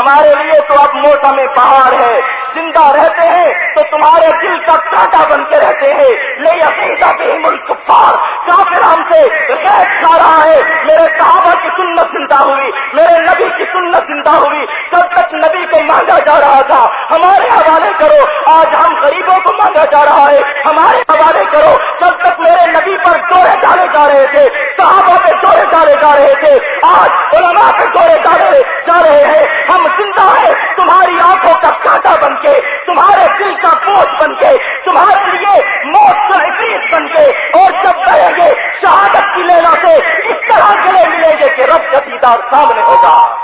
ہمارے لیے تو اب موسم پہاڑ ہے۔ زندہ رہتے ہیں تو تمہارے دل کا کانٹا بن کے رہتے ہیں۔ لے عقیدہ بھی ملک پار کافر ہم سے غیر کھا رہا ہے۔ میرے صحابہ کی سنت زندہ ہوئی۔ میرے نبی کی سنت زندہ ہوئی۔ جب تک نبی کو مانگا جا رہا تھا، ہمارے حوالے کرو۔ آج ہم غریبوں کو مانگا جا رہا ہے۔ ہمارے حوالے کرو۔ جب تک میرے نبی پر جوڑے ڈالے جا رہے تھے، صحابہ پہ جوڑے ڈالے جا رہے تھے، آج علماء پہ جوڑے ڈالے جا رہے ہیں ہم زندہ ہیں تمہاری آنکھوں کا کانٹا بن کے تمہارے خاموش بن کے، تمہارے لیے موت کا عقیق بن کے، اور جب کہیں گے شہادت کی لینا سے اس طرح گلے ملیں گے کہ رب کا دیدار سامنے ہوگا۔